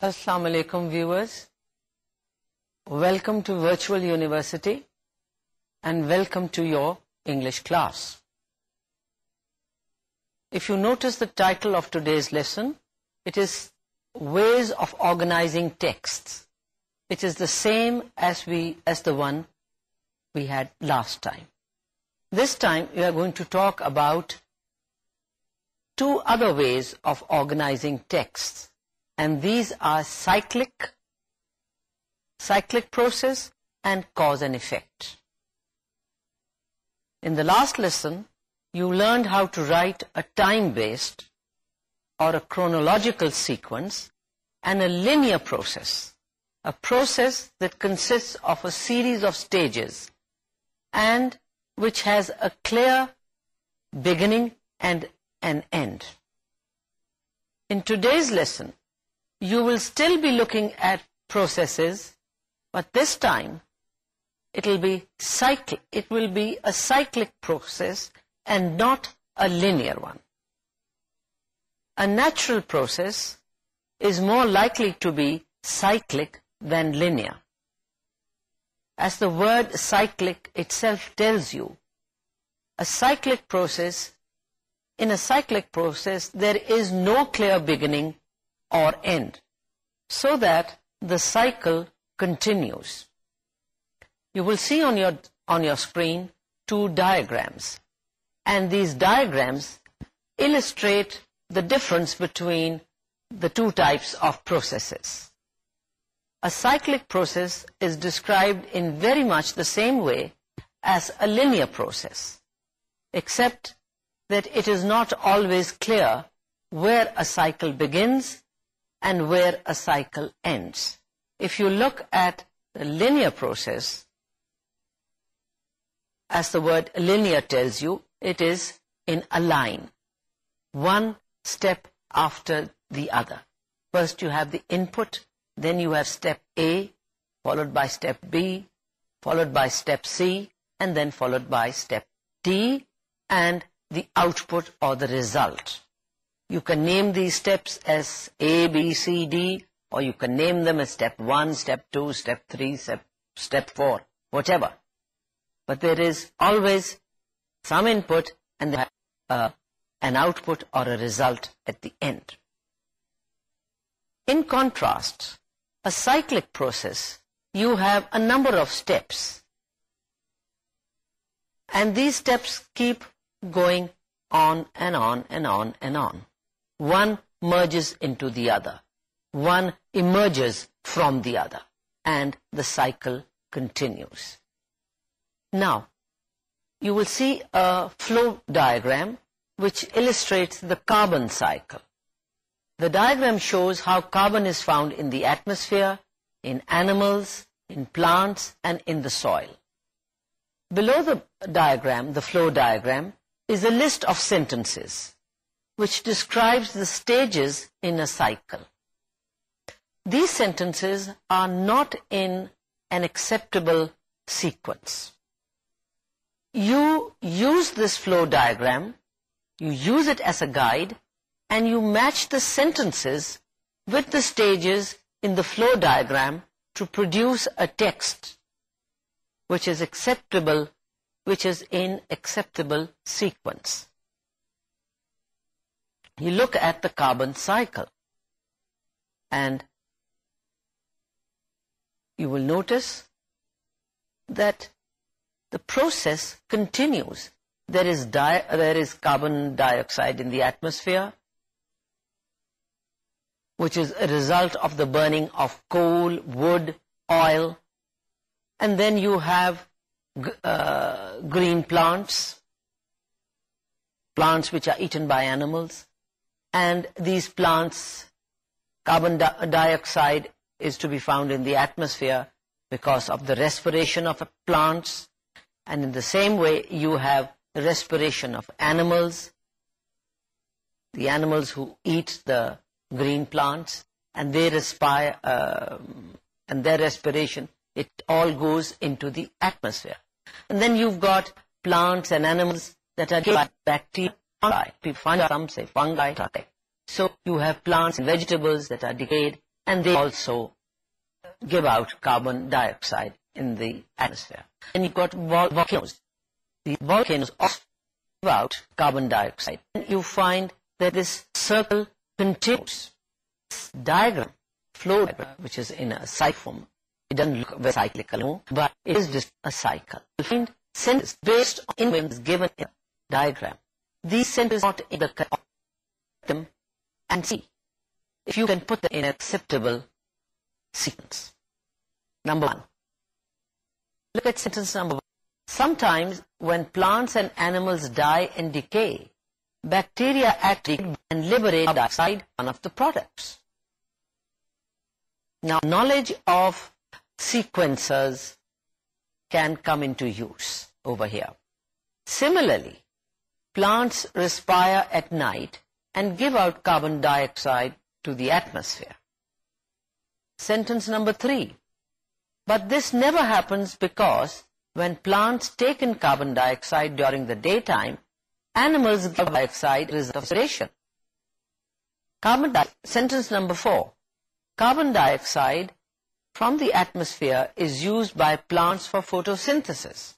السلام علیکم viewers welcome to virtual university and welcome to your English class if you notice the title of today's lesson it is ways of organizing text it is the same as we as the one we had last time this time you are going to talk about two other ways of organizing text and these are cyclic cyclic process and cause and effect. In the last lesson you learned how to write a time based or a chronological sequence and a linear process a process that consists of a series of stages and which has a clear beginning and an end. In today's lesson you will still be looking at processes but this time it will be cyclic it will be a cyclic process and not a linear one. A natural process is more likely to be cyclic than linear. As the word cyclic itself tells you a cyclic process in a cyclic process there is no clear beginning or end so that the cycle continues. You will see on your, on your screen two diagrams and these diagrams illustrate the difference between the two types of processes. A cyclic process is described in very much the same way as a linear process except that it is not always clear where a cycle begins and where a cycle ends. If you look at the linear process, as the word linear tells you, it is in a line, one step after the other. First you have the input, then you have step A, followed by step B, followed by step C, and then followed by step D, and the output or the result you can name these steps as A, B, C, D or you can name them as step 1, step 2, step 3, step, step 4, whatever. But there is always some input and uh, an output or a result at the end. In contrast, a cyclic process, you have a number of steps and these steps keep going on and on and on and on. One merges into the other one emerges from the other and the cycle continues now you will see flow diagram which illustrates the carbon cycle the diagram shows how carbon is found in the atmosphere in animals in plants and in the soil below the diagram the flow diagram is a list of sentence which describes the stages in a cycle. These sentences are not in an acceptable sequence. You use this flow diagram, you use it as a guide, and you match the sentences with the stages in the flow diagram to produce a text which is acceptable, which is in acceptable sequence you look at the carbon cycle and you will notice that the process continues. There is, di there is carbon dioxide in the atmosphere, which is a result of the burning of coal, wood, oil, and then you have uh, green plants, plants which are eaten by animals. And these plants carbon dioxide is to be found in the atmosphere because of the respiration of plants and in the same way you have respiration of animals the animals who eat the green plants and they respire and their respiration it all goes into the atmosphere then you got plants and animals that are bacteria fungi, fungi, some say fungi, so you have plants and vegetables that are decayed and they also give out carbon dioxide in the atmosphere. And you've got volcanoes. The volcanoes also give out carbon dioxide. And you find that this circle continues. This diagram, flow diagram, which is in a cycle form, it doesn't look very cyclical, but it is just a cycle. You find centers based on given in a diagram these centers not in the them and see if you can put them in acceptable sequence. Number one. Look at sentence number one. Sometimes when plants and animals die and decay, bacteria act and liberate dioxide, one of the products. Now knowledge of sequences can come into use over here. Similarly, plants respire at night and give out carbon dioxide to the atmosphere. Sentence number three. But this never happens because when plants take in carbon dioxide during the daytime, animals give dioxide as a. Carbon sentence number four. Carbon dioxide from the atmosphere is used by plants for photosynthesis.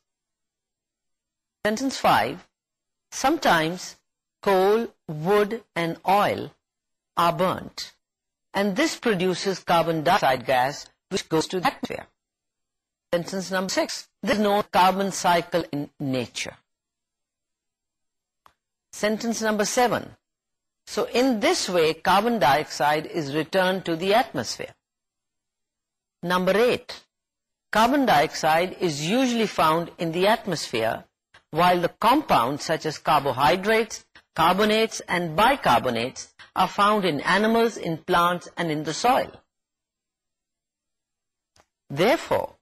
Sentence five. Sometimes coal, wood and oil are burnt and this produces carbon dioxide gas which goes to the atmosphere. Sentence number six, there is no carbon cycle in nature. Sentence number seven, so in this way carbon dioxide is returned to the atmosphere. Number eight, carbon dioxide is usually found in the atmosphere while the compounds such as carbohydrates, carbonates and bicarbonates are found in animals, in plants and in the soil. Therefore,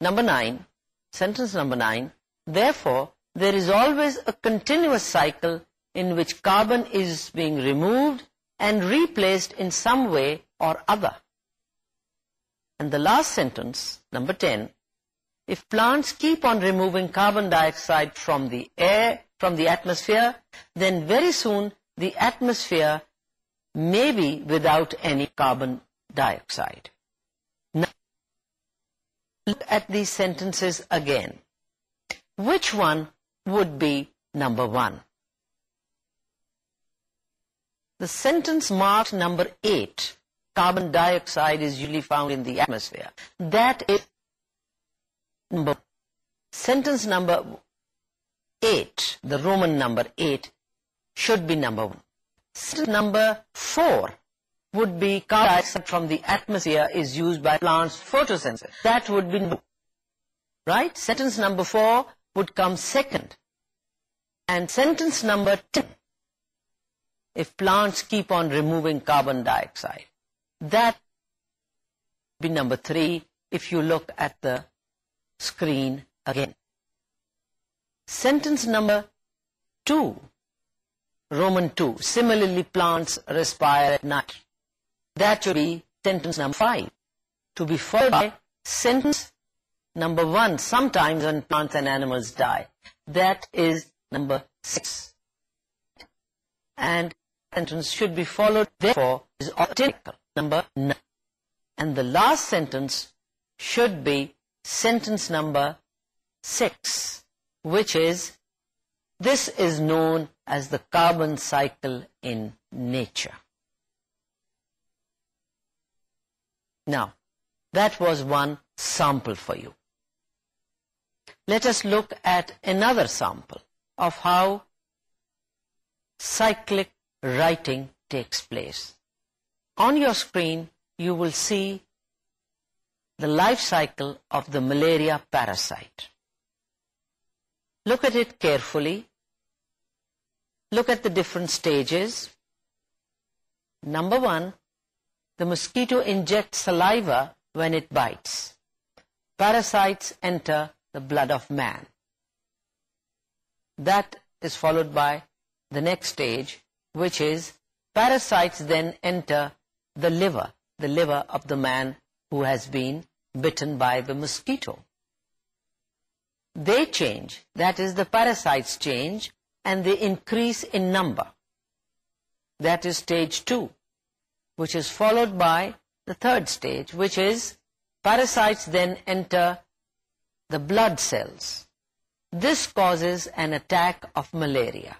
number nine, sentence number nine, therefore there is always a continuous cycle in which carbon is being removed and replaced in some way or other. And the last sentence, number ten if plants keep on removing carbon dioxide from the air, from the atmosphere, then very soon the atmosphere may be without any carbon dioxide. Now, look at these sentences again. Which one would be number one? The sentence marked number eight, carbon dioxide is usually found in the atmosphere. That is number sentence number 8 the roman number 8 should be number 1 sentence number 4 would be carbon dioxide from the atmosphere is used by plants photosynthesis that would be number right? Sentence number 4 would come second. And sentence number two, if plants keep on removing carbon dioxide that would be number 3 if you look at the screen again. Sentence number 2, Roman 2, similarly plants respire at night. That should be sentence number 5, to be followed by sentence number 1, sometimes when plants and animals die. That is number 6. And sentence should be followed, therefore, is optical, number 9. And the last sentence should be sentence number 6 which is this is known as the carbon cycle in nature. Now that was one sample for you. Let us look at another sample of how cyclic writing takes place. On your screen you will see the life cycle of the malaria parasite. Look at it carefully. Look at the different stages. Number one, the mosquito injects saliva when it bites. Parasites enter the blood of man. That is followed by the next stage, which is parasites then enter the liver, the liver of the man who has been bitten by the mosquito. They change, that is the parasites change and they increase in number. That is stage 2, which is followed by the third stage, which is parasites then enter the blood cells. This causes an attack of malaria.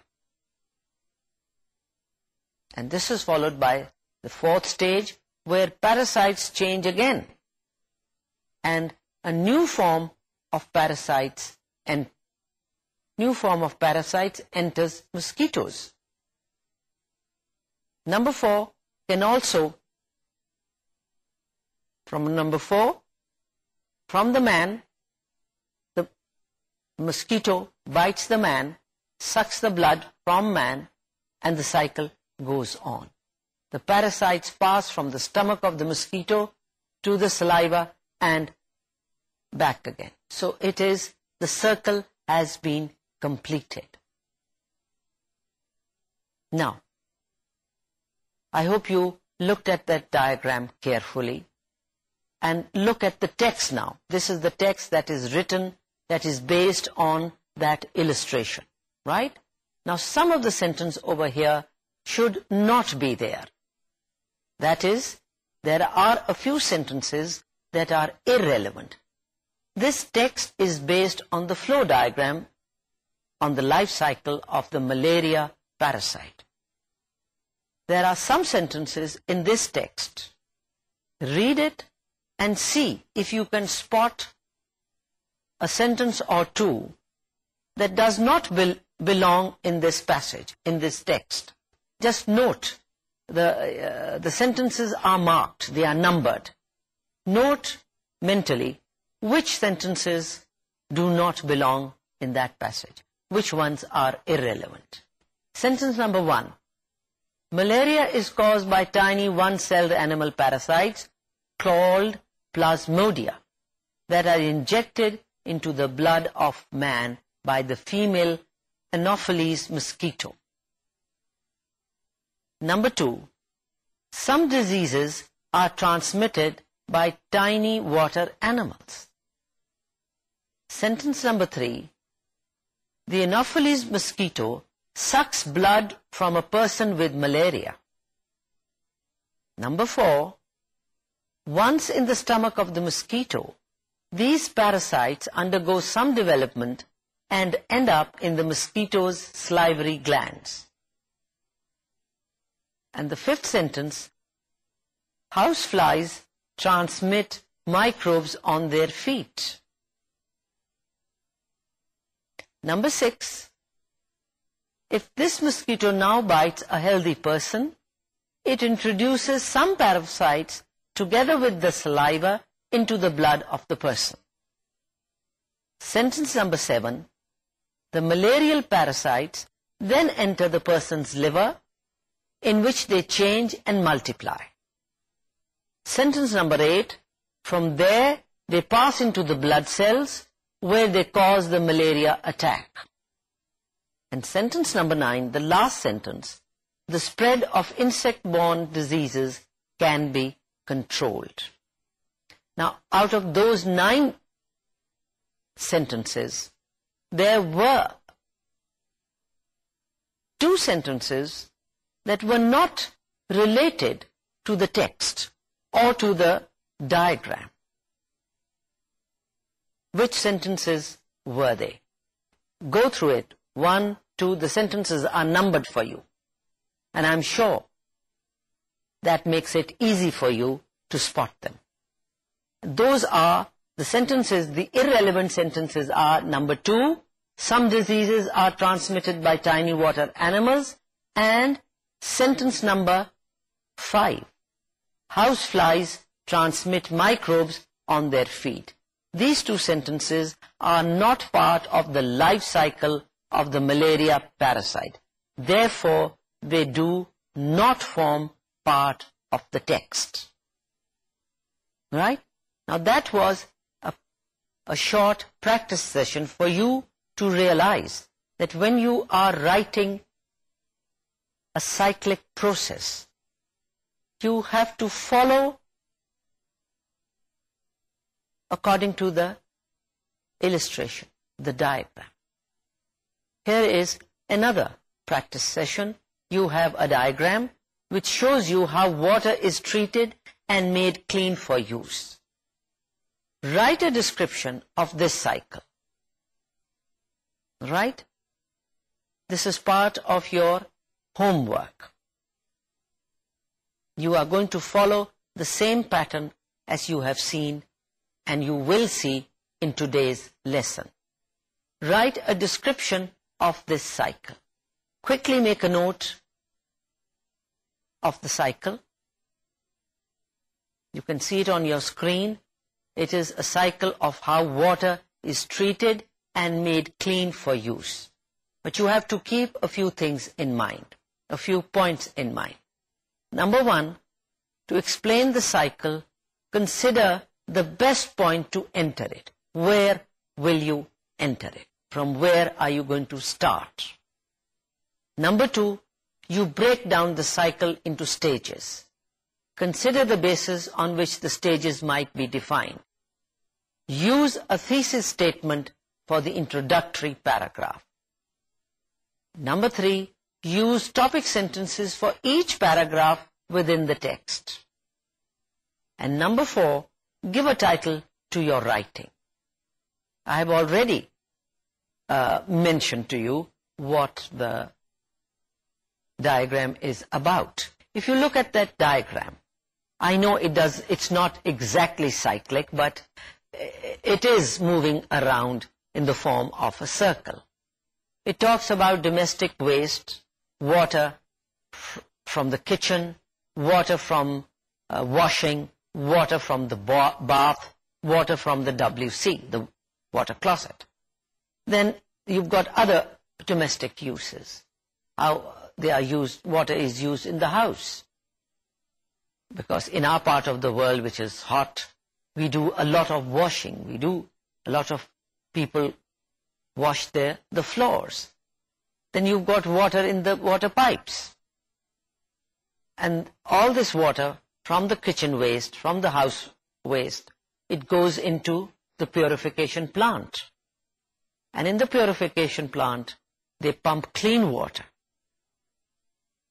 And this is followed by the fourth stage, where parasites change again. And a new form of parasites new form of parasites enters mosquitoes number four can also from number four from the man the mosquito bites the man sucks the blood from man and the cycle goes on the parasites pass from the stomach of the mosquito to the saliva and back again so it is the circle has been completed now I hope you look at that diagram carefully and look at the text now this is the text that is written that is based on that illustration right now some of the sentence over here should not be there that is there are a few sentence that are irrelevant. This text is based on the flow diagram on the life cycle of the malaria parasite. There are some sentences in this text. Read it and see if you can spot a sentence or two that does not belong in this passage, in this text. Just note, the, uh, the sentences are marked, they are numbered. Note mentally which sentence do not belong in that piece which ones are irrelevant sentence number one malaria is caused by tiny one celled animal parasite called plasmodia that are injected into the blood of man by the female anopheles mosquito number two some diseases are transmitted by tiny water animals. Sentence number three. The Anopheles mosquito sucks blood from a person with malaria. Number four. Once in the stomach of the mosquito, these parasites undergo some development and end up in the mosquito's salivary glands. And the fifth sentence, house flies transmit microbes on their feet. Number six, if this mosquito now bites a healthy person, it introduces some parasites together with the saliva into the blood of the person. Sentence number seven, the malarial parasites then enter the person's liver in which they change and multiply. Sentence number 8. From there, they pass into the blood cells where they cause the malaria attack. And sentence number 9, the last sentence. The spread of insect-borne diseases can be controlled. Now, out of those nine sentences, there were two sentences that were not related to the text or to the diagram. Which sentences were they? Go through it. One, two, the sentences are numbered for you. And I'm sure that makes it easy for you to spot them. Those are the sentences, the irrelevant sentences are number two, some diseases are transmitted by tiny water animals, and sentence number five. House flies transmit microbes on their feet these two sentence are not part of the life cycle of the malaria parasite therefore they do not form part of the text right نا that was a short practice session for you to realise that when you are writing a cyclic process you have to follow according to the illustration the diagram here is another practice session you have a diagram which shows you how water is treated and made clean for use write a description of this cycle right this is part of your homework you are going to follow the same pattern as you have seen and you will see in today's lesson. Write a description of this cycle. Quickly make a note of the cycle. You can see it on your screen. It is a cycle of how water is treated and made clean for use. But you have to keep a few things in mind, a few points in mind. Number one, to explain the cycle, consider the best point to enter it. Where will you enter it? From where are you going to start? Number two, you break down the cycle into stages. Consider the basis on which the stages might be defined. Use a thesis statement for the introductory paragraph. Number three, use topic sentences for each paragraph within the text. And number four, give a title to your writing. I have already uh, mentioned to you what the diagram is about. If you look at that diagram, I know it does it's not exactly cyclic, but it is moving around in the form of a circle. It talks about domestic waste, water from the kitchen, water from uh, washing, water from the bath, water from the WC, the water closet. Then you've got other domestic uses, how they are used, water is used in the house. Because in our part of the world which is hot, we do a lot of washing, we do a lot of people wash the floors then you've got water in the water pipes. And all this water from the kitchen waste, from the house waste, it goes into the purification plant. And in the purification plant, they pump clean water.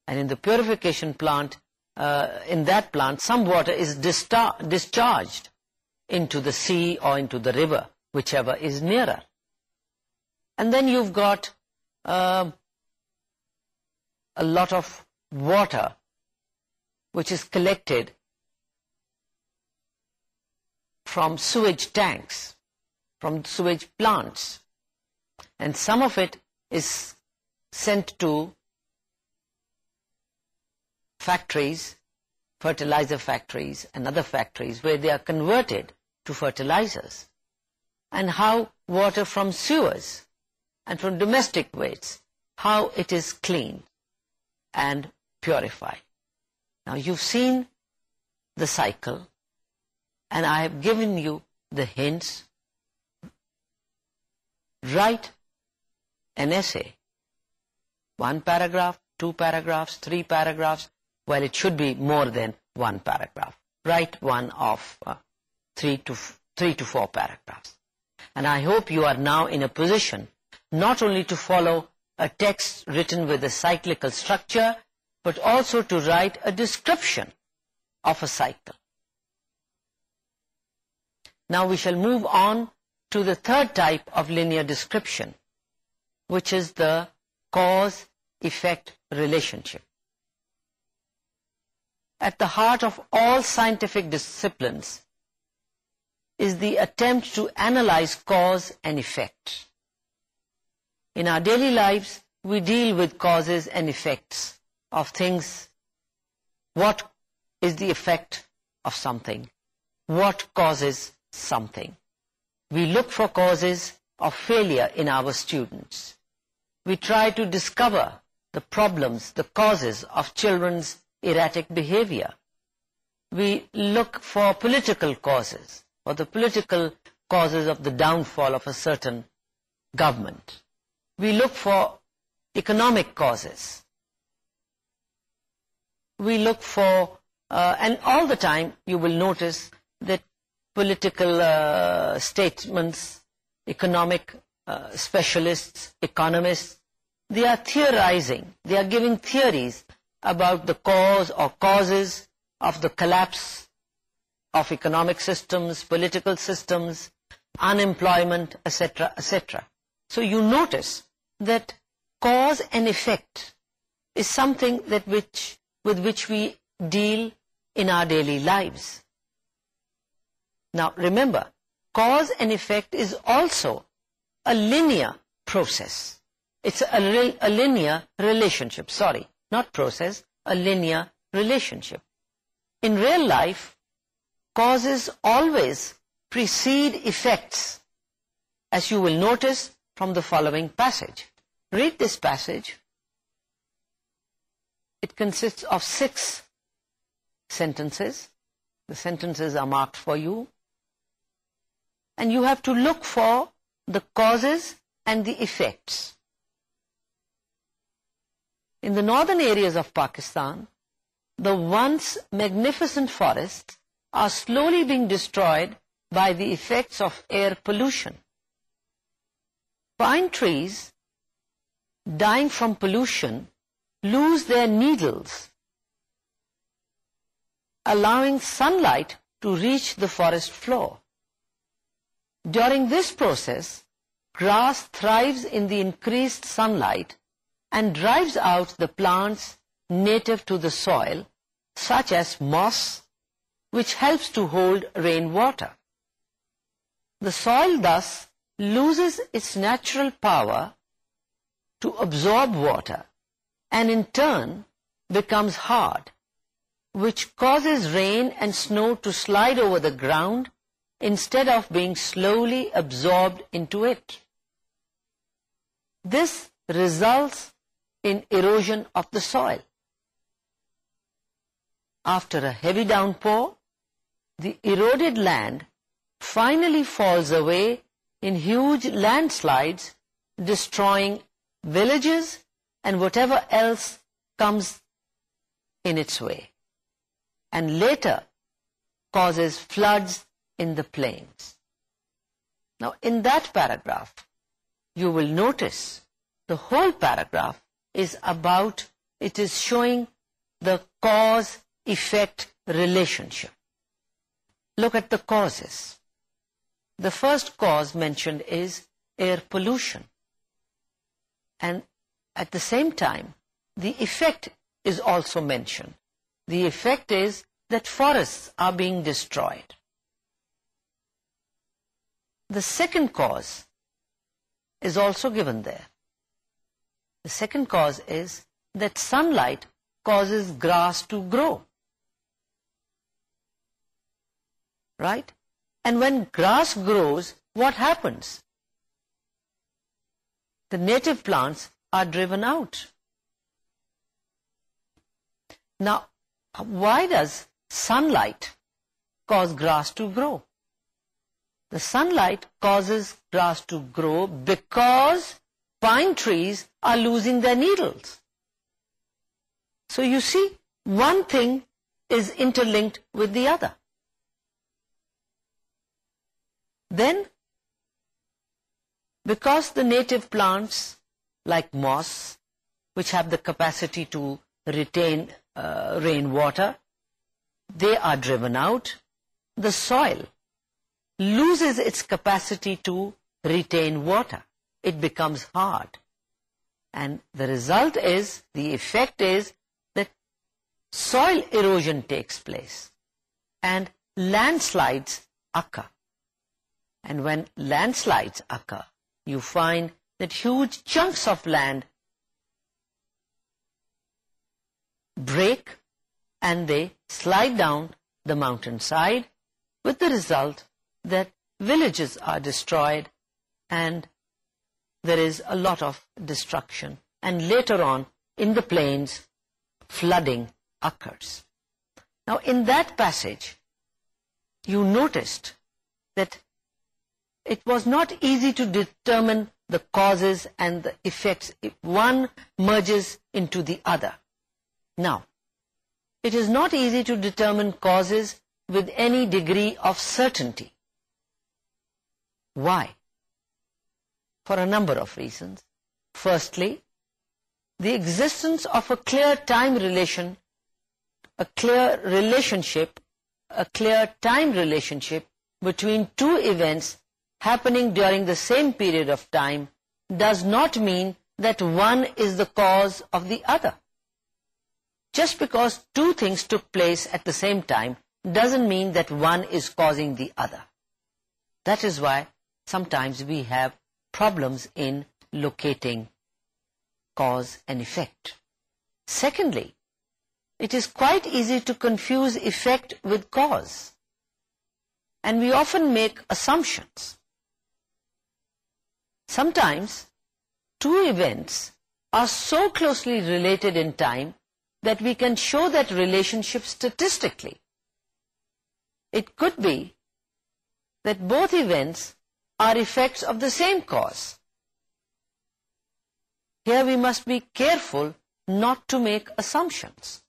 And in the purification plant, uh, in that plant, some water is discharged into the sea or into the river, whichever is nearer. And then you've got um, a lot of water which is collected from sewage tanks, from sewage plants. And some of it is sent to factories, fertilizer factories and other factories where they are converted to fertilizers. And how water from sewers and from domestic waste, how it is cleaned and purified. Now you've seen the cycle and I have given you the hints. Write an essay, one paragraph, two paragraphs, three paragraphs, well it should be more than one paragraph. Write one of uh, three, to three to four paragraphs. And I hope you are now in a position not only to follow a text written with a cyclical structure, but also to write a description of a cycle. Now we shall move on to the third type of linear description, which is the cause-effect relationship. At the heart of all scientific disciplines is the attempt to analyze cause and effect. In our daily lives, we deal with causes and effects of things. What is the effect of something? What causes something? We look for causes of failure in our students. We try to discover the problems, the causes of children's erratic behavior. We look for political causes, for the political causes of the downfall of a certain government we look for economic causes. We look for, uh, and all the time you will notice that political uh, statements, economic uh, specialists, economists, they are theorizing, they are giving theories about the cause or causes of the collapse of economic systems, political systems, unemployment, etc., etc. So you notice that cause and effect is something that which, with which we deal in our daily lives. Now remember, cause and effect is also a linear process. It's a, a linear relationship, sorry, not process, a linear relationship. In real life, causes always precede effects, as you will notice from the following passage. Read this passage. It consists of six sentences. The sentences are marked for you. And you have to look for the causes and the effects. In the northern areas of Pakistan, the once magnificent forests are slowly being destroyed by the effects of air pollution. Pine trees dying from pollution lose the needles allowing sunlight to reach the forest floor during this process grass thrives in the increased sunlight and drives out the plants native to the soil such as moss which helps to hold rain water the soil thus loses its natural power to absorb water and in turn becomes hard, which causes rain and snow to slide over the ground instead of being slowly absorbed into it. This results in erosion of the soil. After a heavy downpour, the eroded land finally falls away in huge landslides destroying villages and whatever else comes in its way and later causes floods in the plains. Now in that paragraph you will notice the whole paragraph is about it is showing the cause-effect relationship. Look at the causes. The first cause mentioned is air pollution. And at the same time the effect is also mention the effect is that forest are being destroyed the second cause is also given the second cause is that sunlight cause grass to grow right and when grass grows what happens the native plants are driven out. Now, why does sunlight cause grass to grow? The sunlight causes grass to grow because pine trees are losing their needles. So you see, one thing is interlinked with the other. Then because the native plants, like moss, which have the capacity to retain uh, rainwater, they are driven out, the soil loses its capacity to retain water. It becomes hard. And the result is, the effect is, that soil erosion takes place and landslides occur. And when landslides occur, you find that huge chunks of land break and they slide down the mountainside with the result that villages are destroyed and there is a lot of destruction and later on in the plains flooding occurs. Now in that passage you noticed that it was not easy to determine the causes and the effects. One merges into the other. Now, it is not easy to determine causes with any degree of certainty. Why? For a number of reasons. Firstly, the existence of a clear time relation, a clear relationship, a clear time relationship between two events happening during the same period of time does not mean that one is the cause of the other. Just because two things took place at the same time doesn't mean that one is causing the other. That is why sometimes we have problems in locating cause and effect. Secondly, it is quite easy to confuse effect with cause. And we often make assumptions. Sometimes, two events are so closely related in time that we can show that relationship statistically. It could be that both events are effects of the same cause. Here we must be careful not to make assumptions.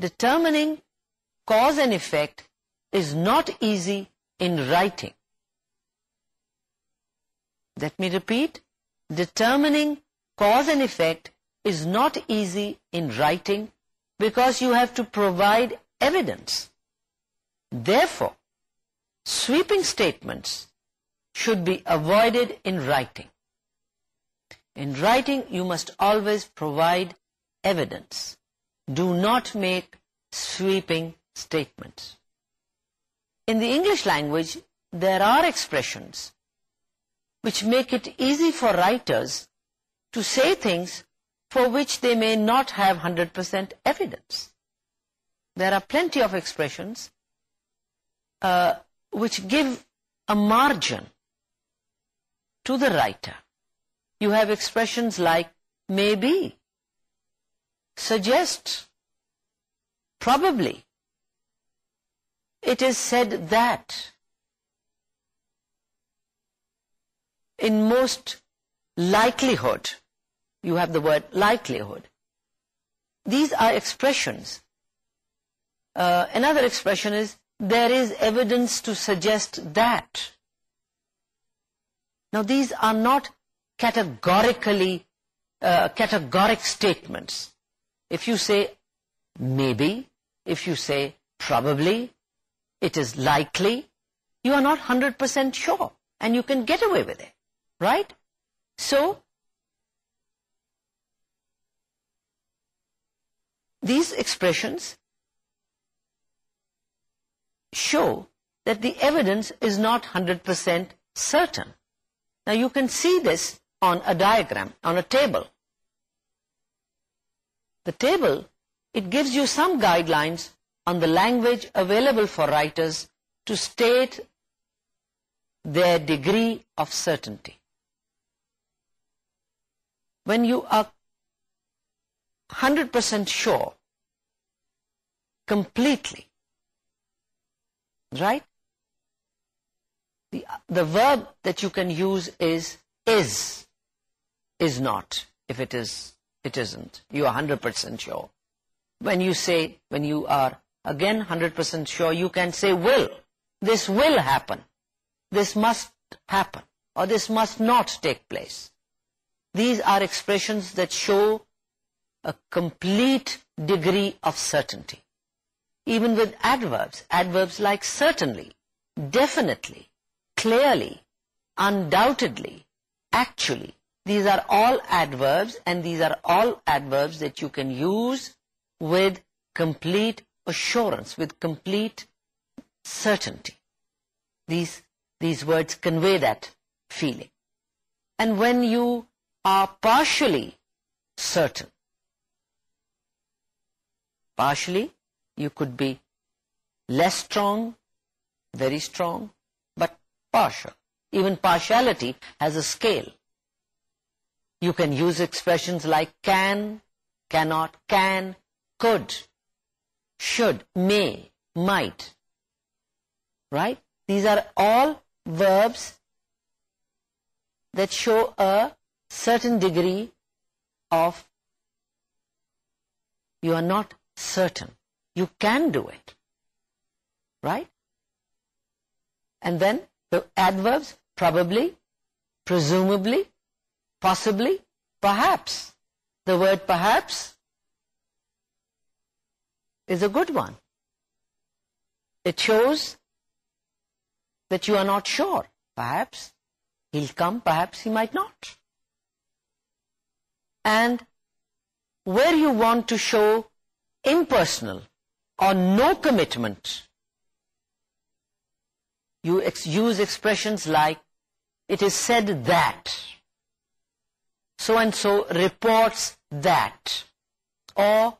Determining cause and effect is not easy in writing. Let me repeat, determining cause and effect is not easy in writing because you have to provide evidence. Therefore, sweeping statements should be avoided in writing. In writing, you must always provide evidence. Do not make sweeping statements. In the English language, there are expressions which make it easy for writers to say things for which they may not have 100% evidence. There are plenty of expressions uh, which give a margin to the writer. You have expressions like maybe, suggests, probably. It is said that. in most likelihood, you have the word likelihood. These are expressions. Uh, another expression is, there is evidence to suggest that. Now these are not categorically, uh, categoric statements. If you say maybe, if you say probably, it is likely, you are not 100% sure and you can get away with it right? So these expressions show that the evidence is not 100% certain. Now you can see this on a diagram on a table. The table it gives you some guidelines on the language available for writers to state their degree of certainty when you are 100% sure completely right? The the verb that you can use is is is not if it is it isn't. You are 100% sure. When you say when you are again 100% sure you can say will. This will happen. This must happen or this must not take place these are expressions that show a complete degree of certainty. Even with adverbs, adverbs like certainly, definitely, clearly, undoubtedly, actually, these are all adverbs and these are all adverbs that you can use with complete assurance, with complete certainty. These, these words convey that feeling. And when you are partially certain. Partially, you could be less strong, very strong, but partial. Even partiality has a scale. You can use expressions like can, cannot, can, could, should, may, might. Right? These are all verbs that show a certain degree of you are not certain. You can do it. Right? And then the adverbs probably presumably possibly perhaps. The word perhaps is a good one. It shows that you are not sure. Perhaps he'll come perhaps he might not. And where you want to show impersonal or no commitment you use expressions like it is said that so and so reports that or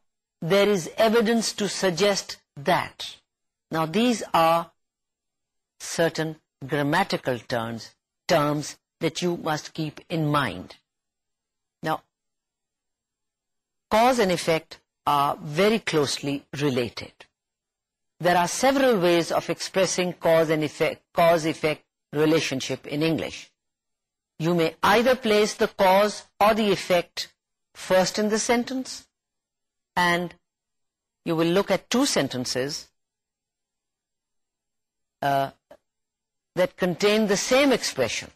there is evidence to suggest that نا these are certain grammatical terms terms that you must keep in mind نا cause and effect are very closely related. There are several ways of expressing cause and effect, cause effect relationship in English. You may either place the cause or the effect first in the sentence and you will look at two sentences uh, that contain the same expression.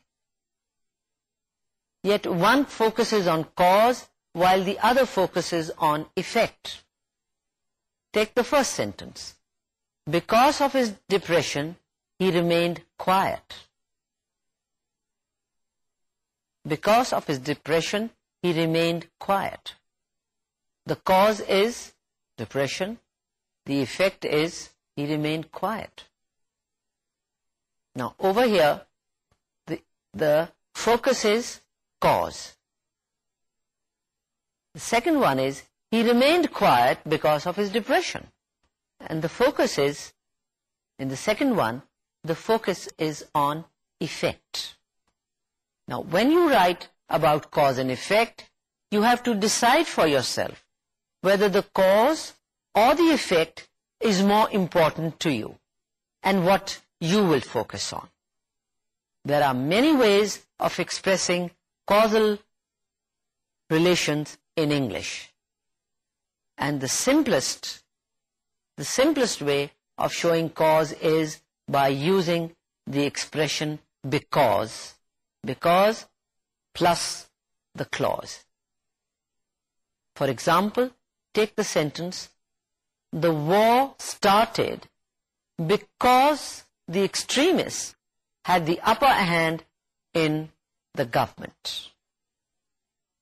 Yet one focuses on cause while the other focuses on effect. Take the first sentence. Because of his depression, he remained quiet. Because of his depression, he remained quiet. The cause is depression. The effect is he remained quiet. Now, over here, the, focus is cause. The second one is, he remained quiet because of his depression. And the focus is, in the second one, the focus is on effect. Now, when you write about cause and effect, you have to decide for yourself whether the cause or the effect is more important to you and what you will focus on. There are many ways of expressing causal relations in English. And the simplest, the simplest way of showing cause is by using the expression because. Because plus the clause. For example, take the sentence, the war started because the extremists had the upper hand in the government.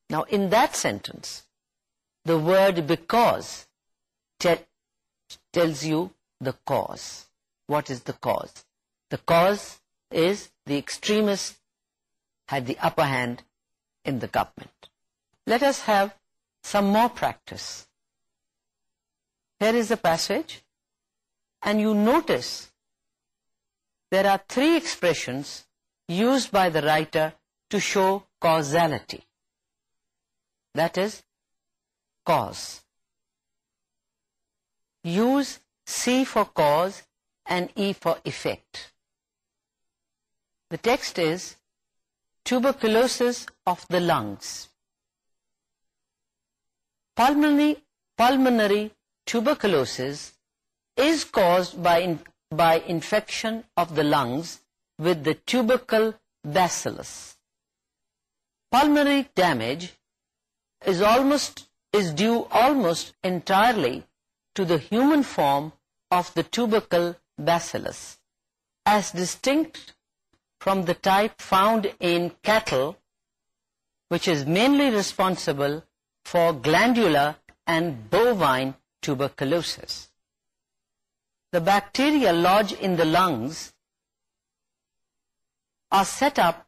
Now, in that sentence, the word because tells you the cause. What is the cause? The cause is the extremists had the upper hand in the government. Let us have some more practice. Here is a passage. And you notice there are three expressions used by the writer to show causality that is cause. Use C for cause and E for effect. The text is tuberculosis of the lungs. Pulmonary, tuberculosis is caused by, by infection of the lungs with the tubercle bacillus. Pulmonary damage is almost is due almost entirely to the human form of the tubercle bacillus as distinct from the type found in cattle which is mainly responsible for glandular and bovine tuberculosis. The bacteria lodge in the lungs are set up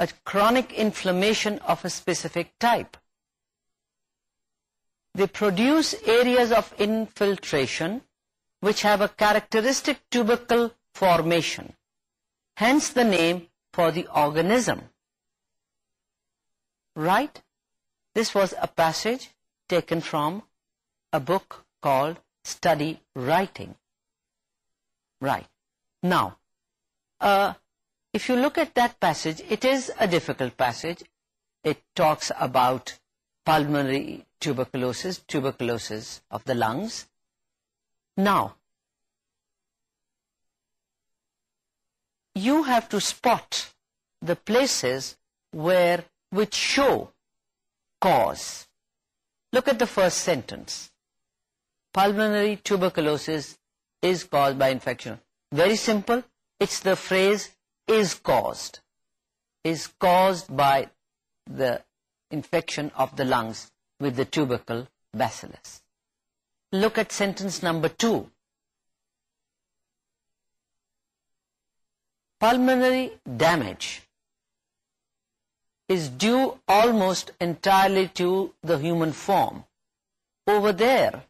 a chronic inflammation of a specific type. They produce areas of infiltration which have a characteristic tubercle formation, hence the name for the organism. Right? This was a passage taken from a book called Study Writing. Right. Now, a if you look at that passage, it is a difficult passage. It talks about pulmonary tuberculosis, tuberculosis of the lungs. Now, you have to spot the places where which show cause. Look at the first sentence. Pulmonary tuberculosis is caused by infection. Very simple. It's the phrase is caused is caused by the infection of the lungs with the tubercle bacillus. Look at sentence number two. Pulmonary damage is due almost entirely to the human form. Over there,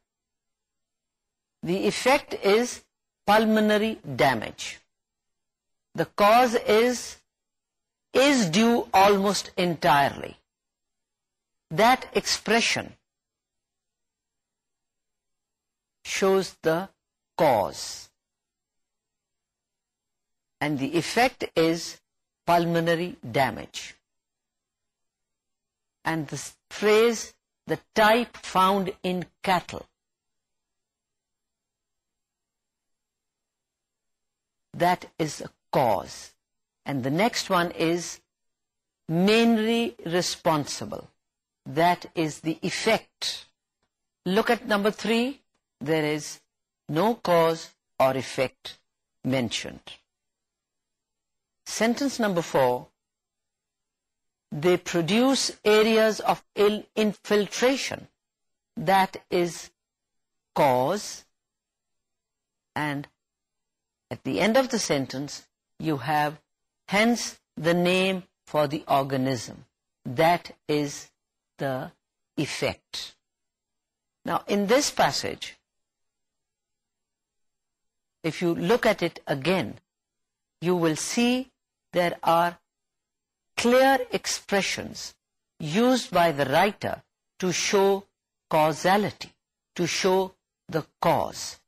the effect is pulmonary damage the cause is is due almost entirely. That expression shows the cause. And the effect is pulmonary damage. And the phrase the type found in cattle. That is a cause and the next one is mainly responsible that is the effect look at number three there is no cause or effect mentioned sentence number four they produce areas of infiltration that is cause and at the end of the sentence you have hence the name for the organism. That is the effect. Now in this passage if you look at it again you will see there are clear expressions used by the writer to show causality to show the cause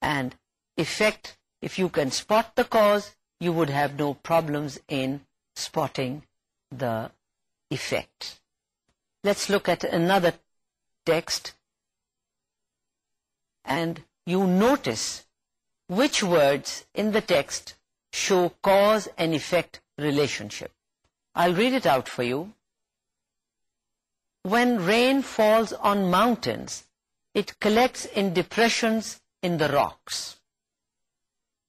and effect if you can spot the cause, you would have no problems in spotting the effect. Let's look at another text and you notice which words in the text show cause and effect relationship. I'll read it out for you. When rain falls on mountains, it collects in depressions in the rocks.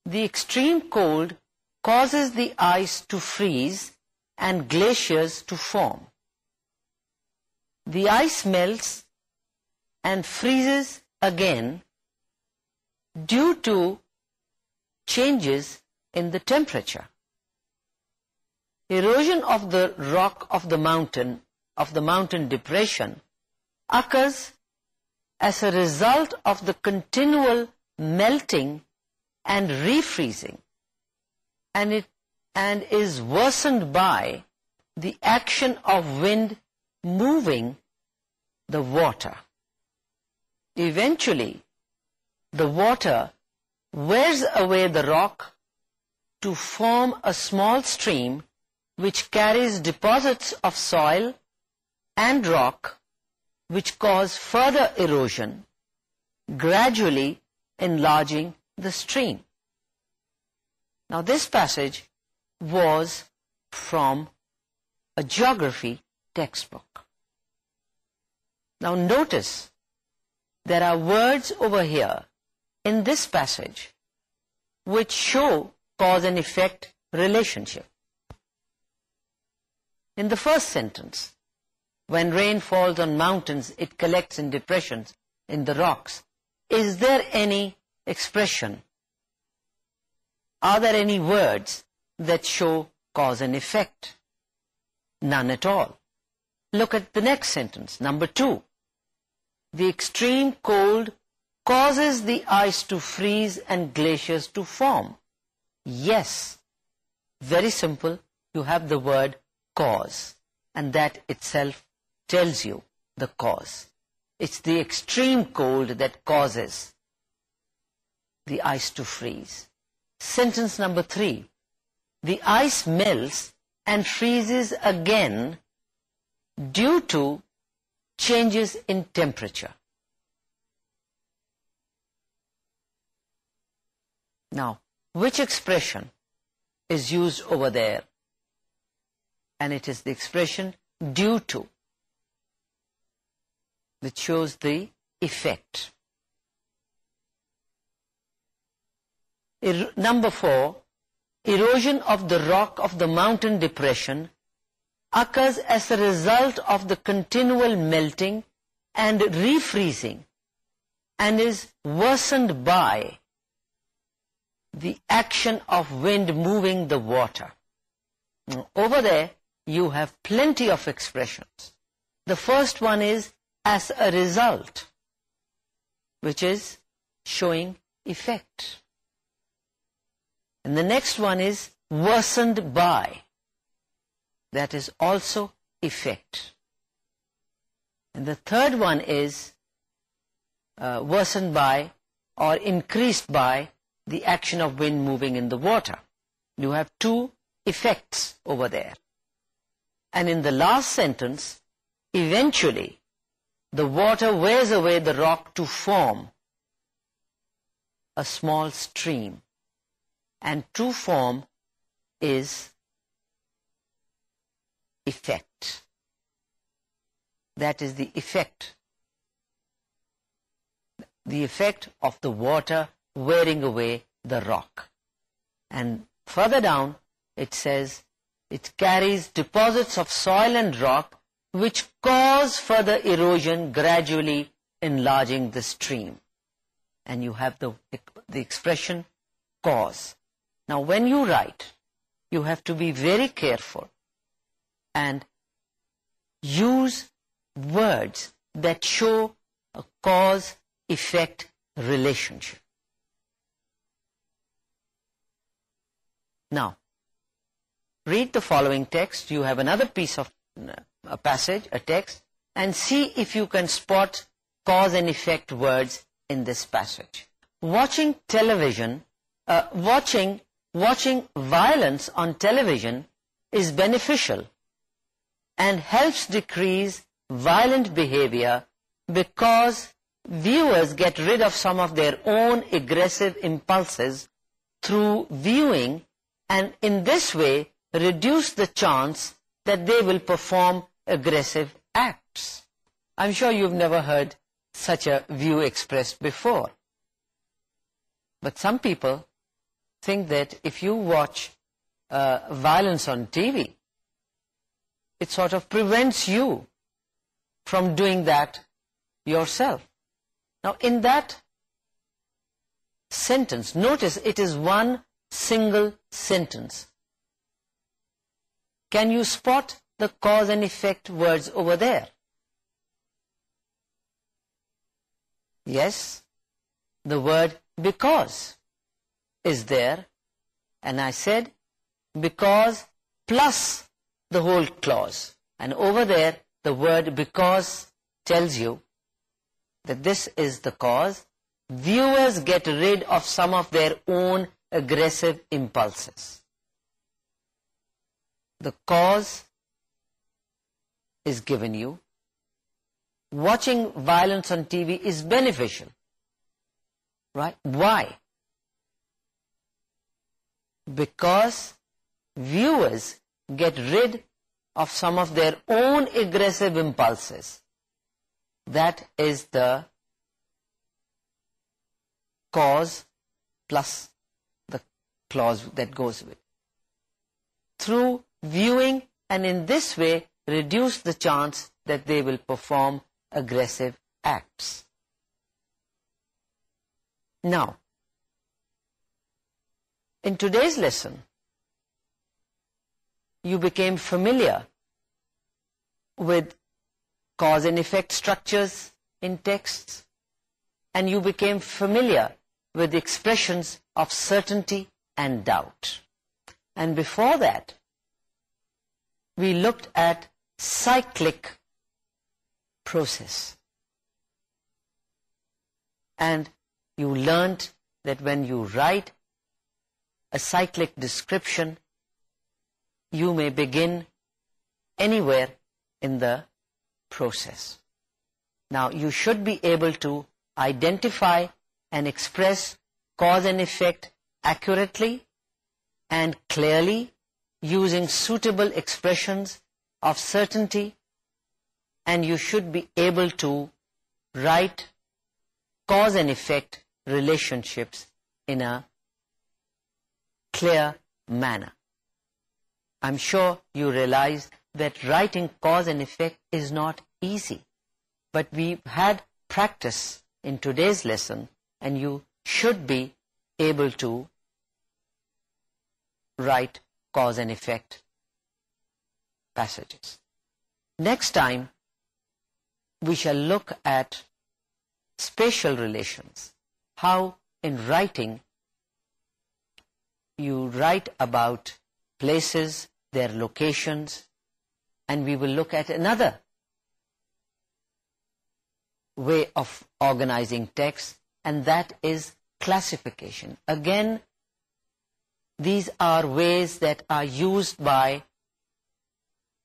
The extreme cold causes the ice to freeze and glaciers to form. The ice melts and freezes again due to changes in the temperature. Erosion of the rock of the mountain, of the mountain depression, occurs as a result of the continual melting and refreezing and it and is worsened by the action of wind moving the water. Eventually, the water wears away the rock to form a small stream which carries deposits of soil and rock which cause further erosion, gradually enlarging the stream. Now this passage was from a geography textbook. Now notice there are words over here in this passage which show cause and effect relationship. In the first sentence, when rain falls on mountains, it collects in depressions in the rocks. Is there any expression? Are there any words that show cause and effect? None at all. Look at the next sentence, number two. The extreme cold causes the ice to freeze and glaciers to form. Yes, very simple, you have the word cause and that itself tells you the cause. It's the extreme cold that causes the ice to freeze. Sentence number three. The ice melts and freezes again due to changes in temperature. Now, which expression is used over there? And it is the expression due to. which shows the effect. Number four erosion of the rock of the mountain depression occurs as a result of the continual melting and refreezing and is worsened by the action of wind moving the water over the you have plenty of expression the first one is as a result which is showing effect and the next one is worsened by. That is also effect. And the third one is uh, worsened by or increased by the action of wind moving in the water. You have two effects over there. And in the last sentence, eventually the water wears away the rock to form a small stream. And true form is effect that is the effect the effect of the water wearing away the rock and further down it sees it carries deposits of soil and rock which cause for the erosion gradually enlarging the stream and you have the expression cause now when you write, you have to be very careful and use words that show a cause-effect relationship. Now, read the following text. You have another piece of uh, a passage, a text, and see if you can spot cause and effect words in this passage. Watching television, uh, watching watching violence on television is beneficial and helps decrease violent behaviour because viewers get rid of some of their own aggressive impulses through viewing and in this way reduce the chance that they will perform aggressive acts I am sure you never heard such a view express before but some people think that if you watch uh, violence on TV, it sort of prevents you from doing that yourself. Now, in that sentence, notice it is one single sentence. Can you spot the cause and effect words over there? Yes, the word because is there. And I said because plus the whole clause. And over there the word because tells you that this is the cause. Viewers get rid of some of their own aggressive impulses. The cause is given you. Watching violence on TV is beneficial. Right? Why? because viewers get rid of some of their own aggressive impulses. That is the cause plus the clause that goes with. it, Through viewing and in this way reduce the chance that they will perform aggressive acts. Now, in today's lesson, you became familiar with cause and effect structures in texts, and you became familiar with expressions of certainty and doubt. And before that, we looked at cyclic process. And you learned that when you write a cyclic description, you may begin anywhere in the process. Now, you should be able to identify and express cause and effect accurately and clearly using suitable expressions of certainty and you should be able to write cause and effect relationships in a clear manner. I'm sure you realize that writing cause and effect is not easy. But we had practice in today's lesson and you should be able to write cause and effect passages. Next time, we shall look at spatial relations, how in writing you write about places their locations and we will look at another way of organising text and that is classification again these are ways that are used by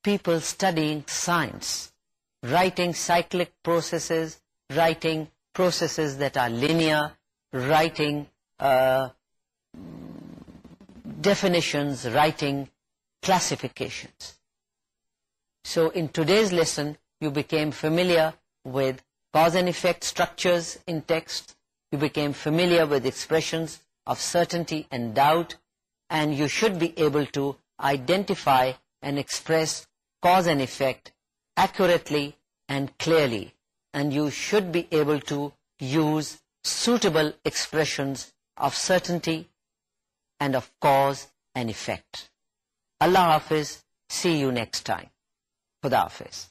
people studying science writing cyclic processes writing processes that are linear writing definitions, writing, classifications. So in today's lesson, you became familiar with cause and effect structures in text. You became familiar with expressions of certainty and doubt. And you should be able to identify and express cause and effect accurately and clearly. And you should be able to use suitable expressions of certainty and of cause and effect اللہ حافظ see you next time خدا حافظ